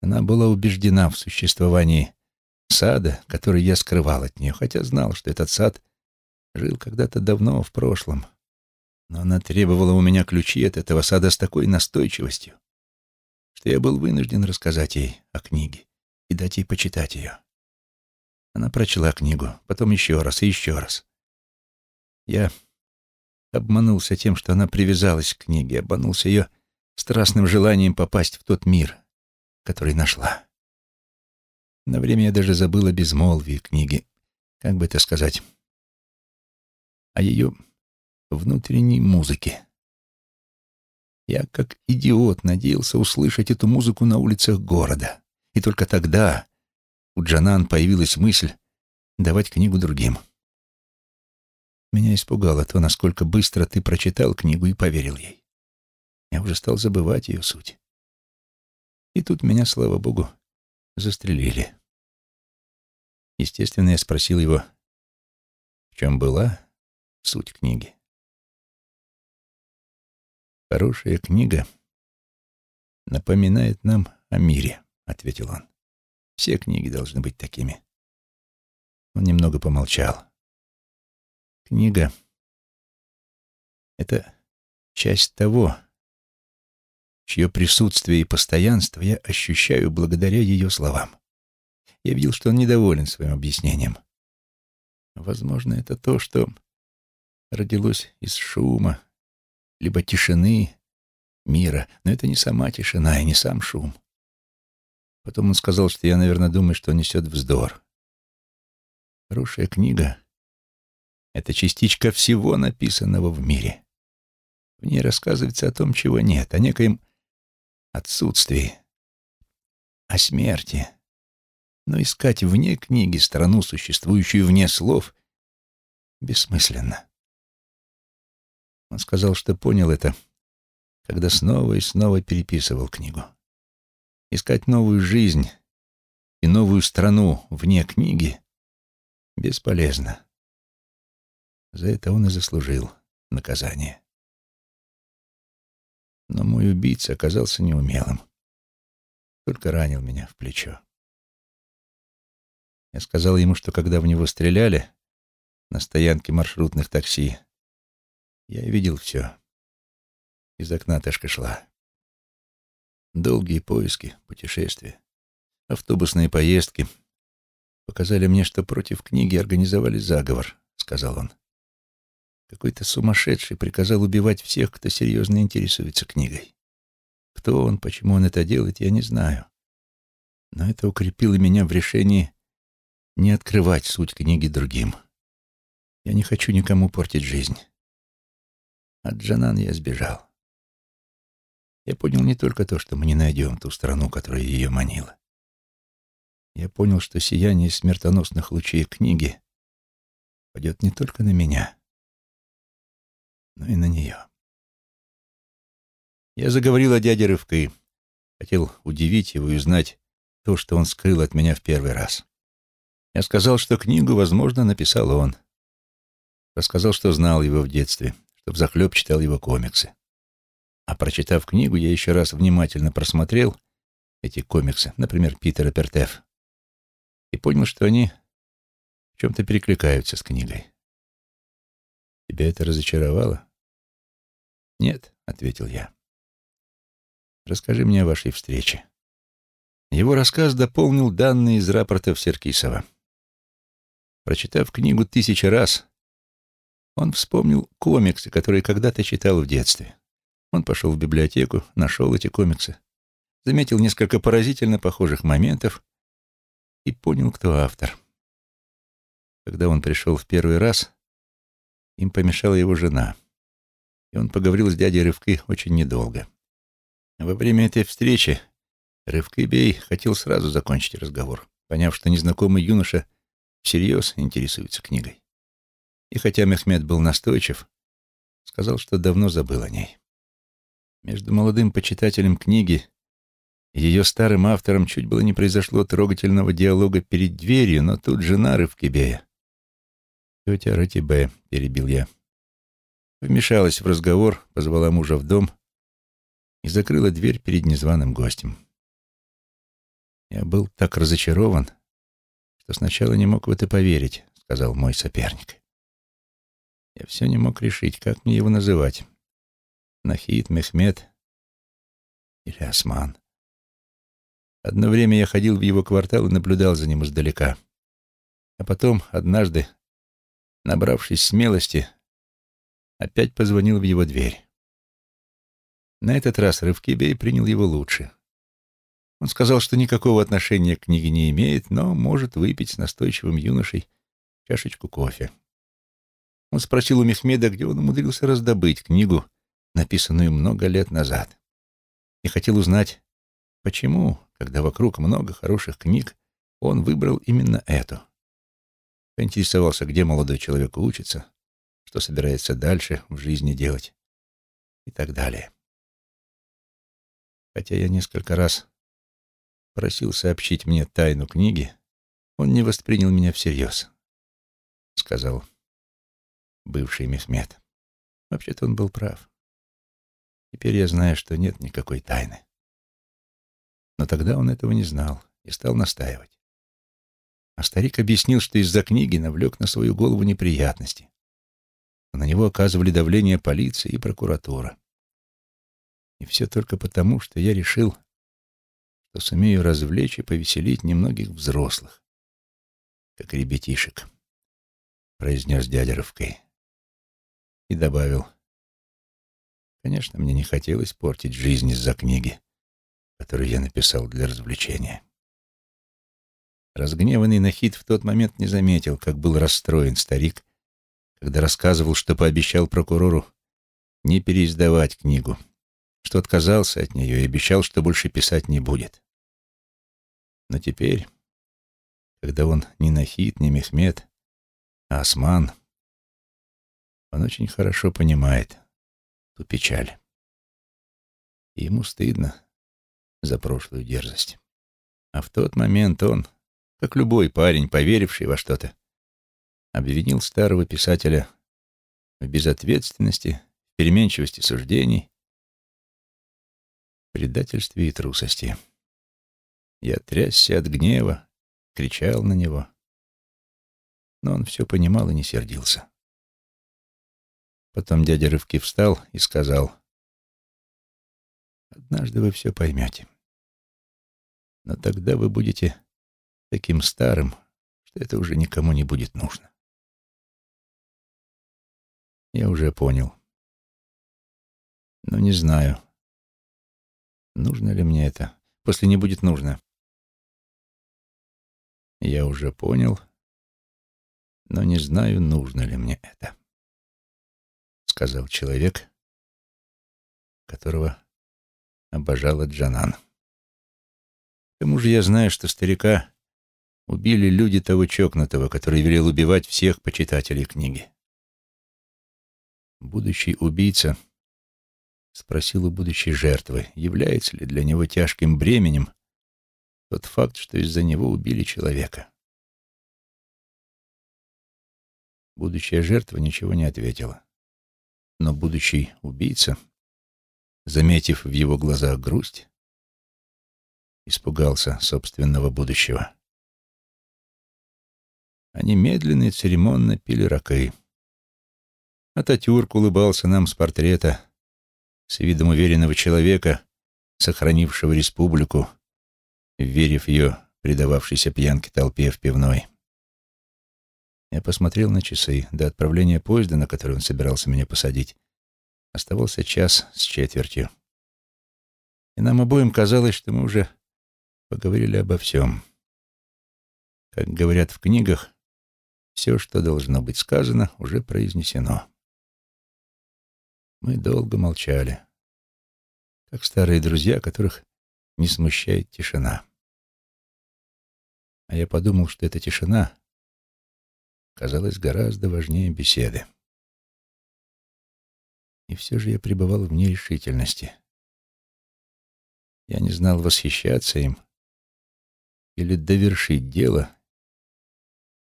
Она была убеждена в существовании сада, который я скрывал от нее, хотя знал, что этот сад жил когда-то давно, в прошлом. Но она требовала у меня ключи от этого сада с такой настойчивостью, что я был вынужден рассказать ей о книге и дать ей почитать ее. Она прочла книгу, потом еще раз и еще раз. Я обманулся тем, что она привязалась к книге, обманулся ее страстным желанием попасть в тот мир, который нашла. На время я даже забыл о безмолвии книги, как бы это сказать, о ее внутренней музыке. Я, как идиот, надеялся услышать эту музыку на улицах города. И только тогда у Джанан появилась мысль давать книгу другим. Меня испугало то, насколько быстро ты прочитал книгу и поверил ей. Я уже стал забывать ее суть. И тут меня, слава богу, застрелили. Естественно, я спросил его, в чем была суть книги. «Хорошая книга напоминает нам о мире», — ответил он. «Все книги должны быть такими». Он немного помолчал. «Книга — это часть того, чье присутствие и постоянство я ощущаю благодаря ее словам. Я видел, что он недоволен своим объяснением. Возможно, это то, что родилось из шума, либо тишины мира, но это не сама тишина и не сам шум. Потом он сказал, что я, наверное, думаю, что он несет вздор. Хорошая книга — это частичка всего написанного в мире. В ней рассказывается о том, чего нет, о некоем отсутствии, о смерти. Но искать вне книги страну, существующую вне слов, бессмысленно. Он сказал, что понял это, когда снова и снова переписывал книгу. Искать новую жизнь и новую страну вне книги бесполезно. За это он и заслужил наказание. Но мой убийца оказался неумелым. Только ранил меня в плечо. Я сказал ему, что когда в него стреляли на стоянке маршрутных такси, я видел все. Из окна Ташка шла. Долгие поиски, путешествия, автобусные поездки показали мне, что против книги организовали заговор, сказал он. Какой-то сумасшедший приказал убивать всех, кто серьезно интересуется книгой. Кто он, почему он это делает, я не знаю. Но это укрепило меня в решении не открывать суть книги другим. Я не хочу никому портить жизнь. От Джанан я сбежал. Я понял не только то, что мы не найдем ту страну, которая ее манила. Я понял, что сияние смертоносных лучей книги падет не только на меня, но и на нее. Я заговорил о дяде Рывкой, хотел удивить его и узнать, то, что он скрыл от меня в первый раз. Я сказал, что книгу, возможно, написал он. Рассказал, что знал его в детстве, что взахлеб читал его комиксы. А прочитав книгу, я еще раз внимательно просмотрел эти комиксы, например, Питера Пертеф, и понял, что они в чем-то перекликаются с книгой. Тебя это разочаровало? Нет, — ответил я. Расскажи мне о вашей встрече. Его рассказ дополнил данные из рапортов Серкисова. Прочитав книгу тысячи раз, он вспомнил комиксы, которые когда-то читал в детстве. Он пошел в библиотеку, нашел эти комиксы, заметил несколько поразительно похожих моментов и понял, кто автор. Когда он пришел в первый раз, им помешала его жена, и он поговорил с дядей Рывкой очень недолго. Во время этой встречи Рывкой Бей хотел сразу закончить разговор, поняв, что незнакомый юноша всерьез интересуется книгой. И хотя Мехмед был настойчив, сказал, что давно забыл о ней. Между молодым почитателем книги и ее старым автором чуть было не произошло трогательного диалога перед дверью, но тут жена Рывкибея. «Тетя Ратибе», — перебил я. Вмешалась в разговор, позвала мужа в дом и закрыла дверь перед незваным гостем. Я был так разочарован, что сначала не мог в это поверить, — сказал мой соперник. Я все не мог решить, как мне его называть. Нахид, Мехмед или Осман. Одно время я ходил в его квартал и наблюдал за ним издалека. А потом, однажды, набравшись смелости, опять позвонил в его дверь. На этот раз Рывкибей принял его лучше. Он сказал, что никакого отношения к книге не имеет, но может выпить с настойчивым юношей чашечку кофе. Он спросил у Мехмеда, где он умудрился раздобыть книгу, написанную много лет назад, и хотел узнать, почему, когда вокруг много хороших книг, он выбрал именно эту. Поинтересовался, где молодой человек учится, что собирается дальше в жизни делать и так далее. Хотя я несколько раз просил сообщить мне тайну книги, он не воспринял меня всерьез, — сказал бывший Мехмед. Вообще-то он был прав. Теперь я знаю, что нет никакой тайны. Но тогда он этого не знал и стал настаивать. А старик объяснил, что из-за книги навлек на свою голову неприятности. На него оказывали давление полиция и прокуратура. И все только потому, что я решил, что сумею развлечь и повеселить немногих взрослых, как ребятишек, — произнес дядя Рывкой. И добавил, конечно, мне не хотелось портить жизнь из-за книги, которую я написал для развлечения. Разгневанный Нахид в тот момент не заметил, как был расстроен старик, когда рассказывал, что пообещал прокурору не переиздавать книгу, что отказался от нее и обещал, что больше писать не будет. Но теперь, когда он не Нахид, не Мехмед, а Осман, он очень хорошо понимает ту печаль. Ему стыдно за прошлую дерзость. А в тот момент он, как любой парень, поверивший во что-то, обвинил старого писателя в безответственности, в переменчивости суждений, предательстве и трусости. Я трясся от гнева, кричал на него. Но он все понимал и не сердился. Потом дядя Рывки встал и сказал, «Однажды вы все поймете. Но тогда вы будете таким старым, что это уже никому не будет нужно». Я уже понял. Но не знаю, нужно ли мне это. После не будет нужно. Я уже понял, но не знаю, нужно ли мне это, сказал человек, которого обожала Джанан. К тому же я знаю, что старика убили люди того чокнутого, который велел убивать всех почитателей книги. Будущий убийца спросил у будущей жертвы, является ли для него тяжким бременем тот факт, что из-за него убили человека. Будущая жертва ничего не ответила. Но будущий убийца, заметив в его глазах грусть, испугался собственного будущего. Они медленно и церемонно пили ракы. Ататюрк улыбался нам с портрета, с видом уверенного человека, сохранившего республику, верив ее предававшейся пьянке толпе в пивной. Я посмотрел на часы. До отправления поезда, на который он собирался меня посадить, оставался час с четвертью. И нам обоим казалось, что мы уже поговорили обо всем. Как говорят в книгах, все, что должно быть сказано, уже произнесено. Мы долго молчали, как старые друзья, которых не смущает тишина. А я подумал, что эта тишина казалась гораздо важнее беседы. И все же я пребывал в нерешительности. Я не знал, восхищаться им или довершить дело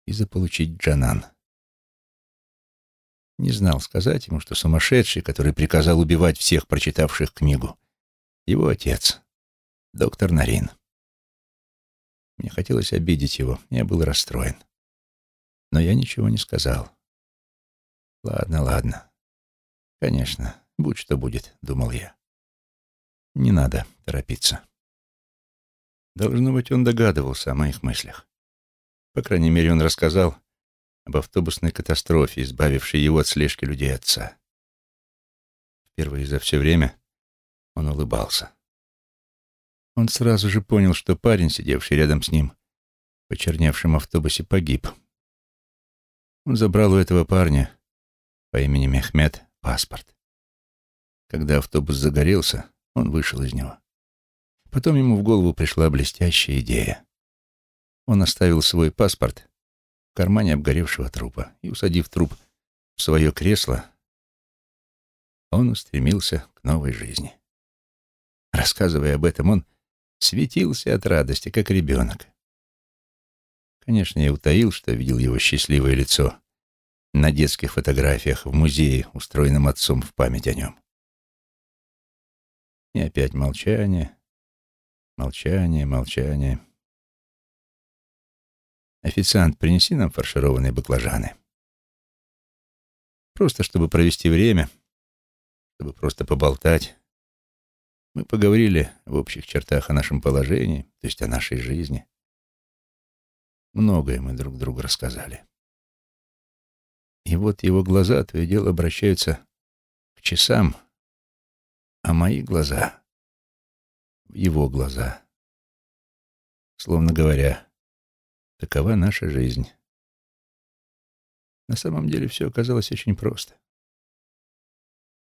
и заполучить Джанан. Не знал сказать ему, что сумасшедший, который приказал убивать всех прочитавших книгу, его отец, доктор Нарин. Мне хотелось обидеть его, я был расстроен. Но я ничего не сказал. Ладно, ладно. Конечно, будь что будет, думал я. Не надо торопиться. Должно быть, он догадывался о моих мыслях. По крайней мере, он рассказал об автобусной катастрофе, избавившей его от слежки людей отца. Впервые за все время он улыбался. Он сразу же понял, что парень, сидевший рядом с ним, в почерневшем автобусе, погиб. Он забрал у этого парня по имени Мехмед паспорт. Когда автобус загорелся, он вышел из него. Потом ему в голову пришла блестящая идея. Он оставил свой паспорт в кармане обгоревшего трупа и, усадив труп в свое кресло, он устремился к новой жизни. Рассказывая об этом, он светился от радости, как ребенок. Конечно, я утаил, что видел его счастливое лицо на детских фотографиях в музее, устроенном отцом в память о нем. И опять молчание, молчание, молчание. «Официант, принеси нам фаршированные баклажаны». Просто чтобы провести время, чтобы просто поболтать. Мы поговорили в общих чертах о нашем положении, то есть о нашей жизни. Многое мы друг другу рассказали. И вот его глаза то и дело обращаются к часам, а мои глаза — в его глаза. Словно говоря, такова наша жизнь. На самом деле все оказалось очень просто.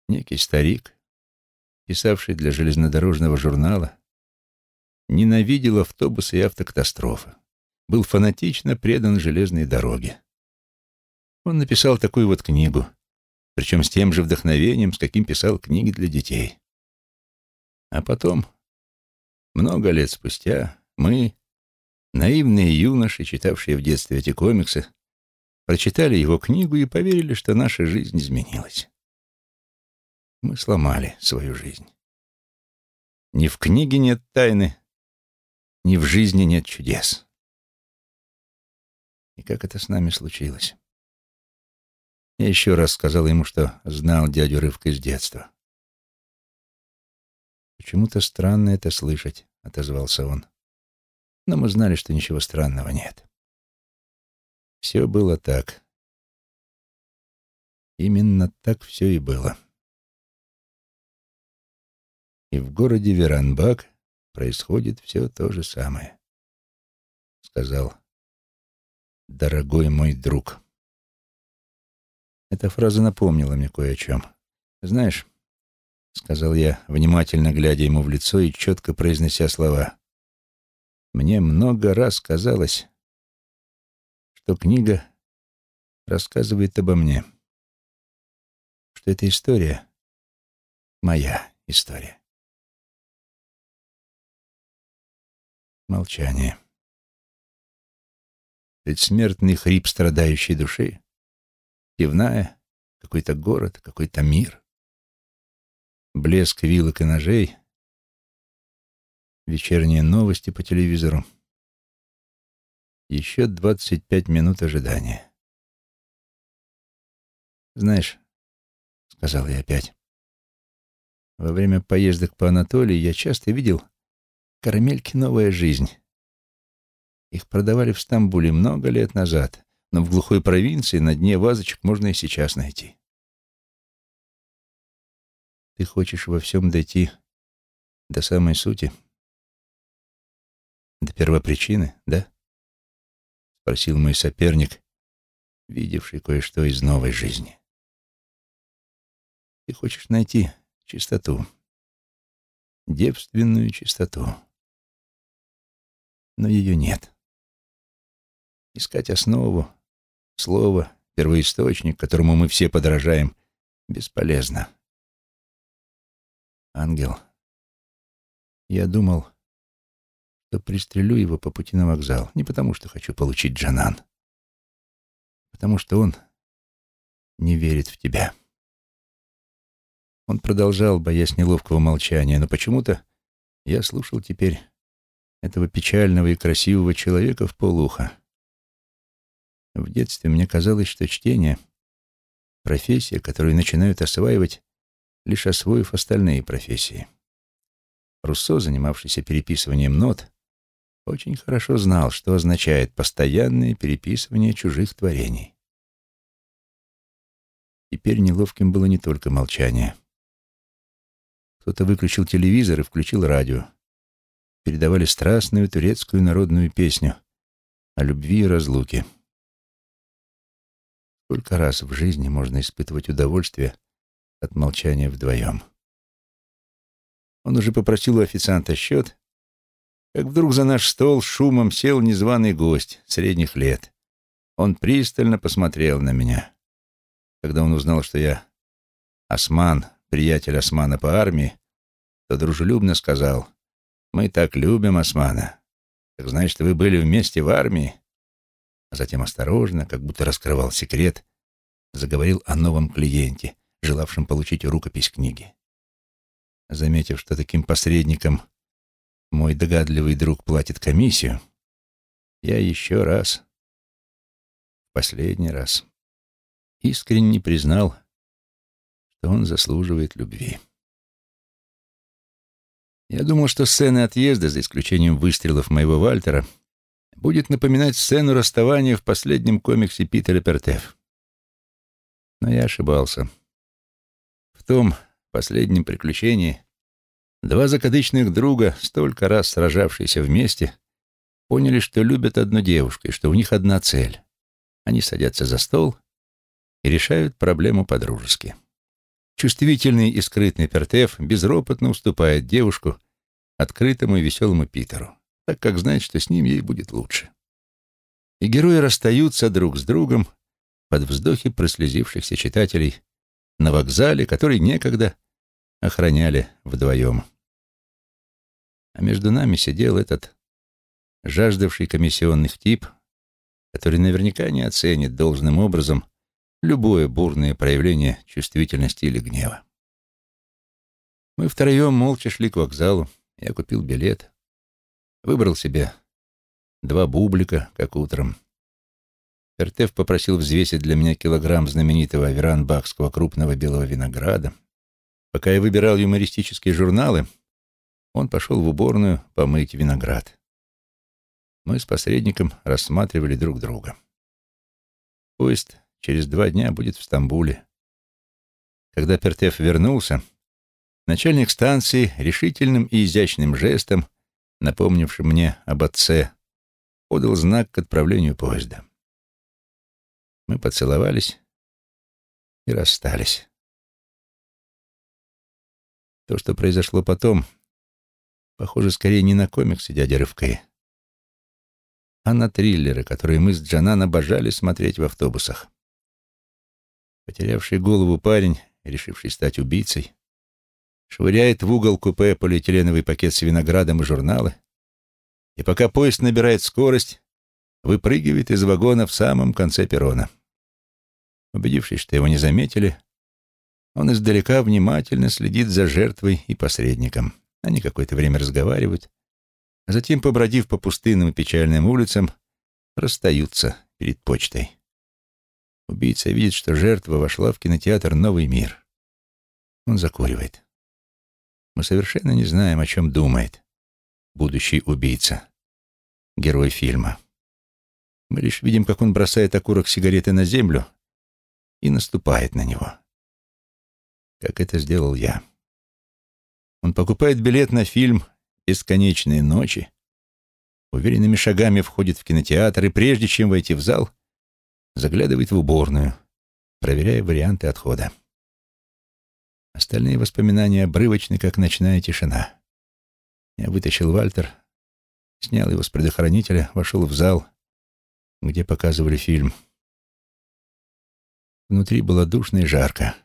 Некий старик, писавший для железнодорожного журнала, ненавидел автобусы и автокатастрофы, был фанатично предан железной дороге. Он написал такую вот книгу, причем с тем же вдохновением, с каким писал книги для детей. А потом, много лет спустя, мы, наивные юноши, читавшие в детстве эти комиксы, прочитали его книгу и поверили, что наша жизнь изменилась. Мы сломали свою жизнь. Ни в книге нет тайны, ни в жизни нет чудес. И как это с нами случилось? Я еще раз сказал ему, что знал дядю Рывка с детства. «Почему-то странно это слышать», — отозвался он. Но мы знали, что ничего странного нет. Все было так. Именно так все и было. И в городе Веранбак происходит все то же самое, — сказал дорогой мой друг. Эта фраза напомнила мне кое о чем. «Знаешь», — сказал я, внимательно глядя ему в лицо и четко произнося слова, «мне много раз казалось, что книга рассказывает обо мне, что эта история — моя история. Молчание. Предсмертный хрип страдающей души. Пивная, какой-то город, какой-то мир. Блеск вилок и ножей. Вечерние новости по телевизору. Еще двадцать пять минут ожидания. «Знаешь», — сказал я опять, — «во время поездок по Анатолии я часто видел карамельки «Новая жизнь». Их продавали в Стамбуле много лет назад, но в глухой провинции на дне вазочек можно и сейчас найти. Ты хочешь во всем дойти до самой сути? До первопричины, да? Спросил мой соперник, видевший кое-что из новой жизни. Ты хочешь найти чистоту, девственную чистоту. Но ее нет. Искать основу, слово, первоисточник, которому мы все подражаем, бесполезно. Ангел, я думал, что пристрелю его по пути на вокзал, не потому что хочу получить Джанан, потому что он не верит в тебя. Он продолжал, боясь неловкого молчания, но почему-то я слушал теперь этого печального и красивого человека в полуха. В детстве мне казалось, что чтение — профессия, которую начинают осваивать, лишь освоив остальные профессии. Руссо, занимавшийся переписыванием нот, очень хорошо знал, что означает постоянное переписывание чужих творений. Теперь неловким было не только молчание. Кто-то выключил телевизор и включил радио. Передавали страстную турецкую народную песню о любви и разлуке. Сколько раз в жизни можно испытывать удовольствие от молчания вдвоем? Он уже попросил у официанта счет, как вдруг за наш стол шумом сел незваный гость средних лет. Он пристально посмотрел на меня. Когда он узнал, что я осман, приятель османа по армии, то дружелюбно сказал, «Мы так любим османа. Так значит, вы были вместе в армии?» А затем осторожно, как будто раскрывал секрет, заговорил о новом клиенте, желавшем получить рукопись книги. Заметив, что таким посредником мой догадливый друг платит комиссию, я еще раз, последний раз, искренне признал, что он заслуживает любви. Я думал, что сцена отъезда, за исключением выстрелов моего Вальтера, будет напоминать сцену расставания в последнем комиксе Питера Пертеф. Но я ошибался. В том последнем приключении два закадычных друга, столько раз сражавшиеся вместе, поняли, что любят одну девушку и что у них одна цель. Они садятся за стол и решают проблему по-дружески. Чувствительный и скрытный Пертеф безропотно уступает девушку открытому и веселому Питеру так как знает, что с ним ей будет лучше. И герои расстаются друг с другом под вздохи прослезившихся читателей на вокзале, который некогда охраняли вдвоем. А между нами сидел этот жаждавший комиссионных тип, который наверняка не оценит должным образом любое бурное проявление чувствительности или гнева. Мы втроем молча шли к вокзалу. Я купил билет. Выбрал себе два бублика, как утром. Пертев попросил взвесить для меня килограмм знаменитого веранбахского крупного белого винограда. Пока я выбирал юмористические журналы, он пошел в уборную помыть виноград. Мы с посредником рассматривали друг друга. Поезд через два дня будет в Стамбуле. Когда Пертев вернулся, начальник станции решительным и изящным жестом напомнивший мне об отце, подал знак к отправлению поезда. Мы поцеловались и расстались. То, что произошло потом, похоже скорее не на комиксы дяди Рывкы, а на триллеры, которые мы с Джанан обожали смотреть в автобусах. Потерявший голову парень, решивший стать убийцей, швыряет в угол купе полиэтиленовый пакет с виноградом и журналы, И пока поезд набирает скорость, выпрыгивает из вагона в самом конце перрона. Убедившись, что его не заметили, он издалека внимательно следит за жертвой и посредником. Они какое-то время разговаривают, а затем, побродив по пустынным и печальным улицам, расстаются перед почтой. Убийца видит, что жертва вошла в кинотеатр «Новый мир». Он закуривает. Мы совершенно не знаем, о чем думает будущий убийца, герой фильма. Мы лишь видим, как он бросает окурок сигареты на землю и наступает на него. Как это сделал я. Он покупает билет на фильм «Бесконечные ночи», уверенными шагами входит в кинотеатр и, прежде чем войти в зал, заглядывает в уборную, проверяя варианты отхода. Остальные воспоминания обрывочны, как ночная тишина. Я вытащил Вальтер, снял его с предохранителя, вошел в зал, где показывали фильм. Внутри было душно и жарко.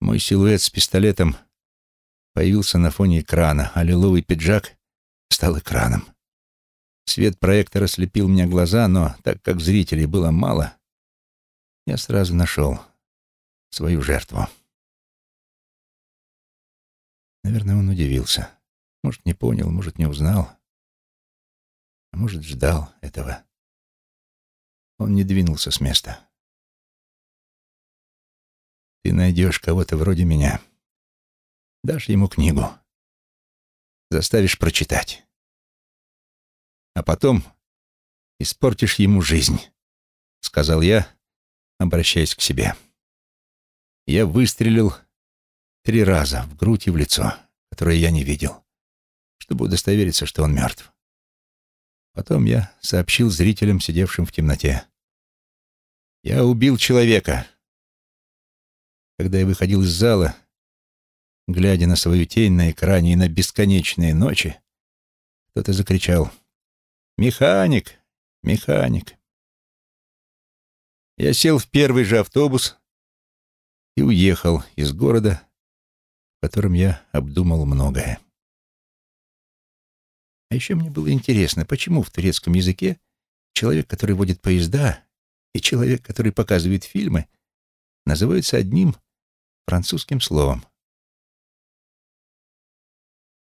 Мой силуэт с пистолетом появился на фоне экрана, а лиловый пиджак стал экраном. Свет проектора слепил мне глаза, но так как зрителей было мало, я сразу нашел свою жертву. Наверное, он удивился. Может, не понял, может, не узнал, а может, ждал этого. Он не двинулся с места. Ты найдешь кого-то вроде меня, дашь ему книгу, заставишь прочитать а потом испортишь ему жизнь», — сказал я, обращаясь к себе. Я выстрелил три раза в грудь и в лицо, которое я не видел, чтобы удостовериться, что он мертв. Потом я сообщил зрителям, сидевшим в темноте. «Я убил человека». Когда я выходил из зала, глядя на свою тень на экране и на бесконечные ночи, кто-то закричал — Механик, механик. Я сел в первый же автобус и уехал из города, котором я обдумал многое. А еще мне было интересно, почему в турецком языке человек, который водит поезда, и человек, который показывает фильмы, называются одним французским словом.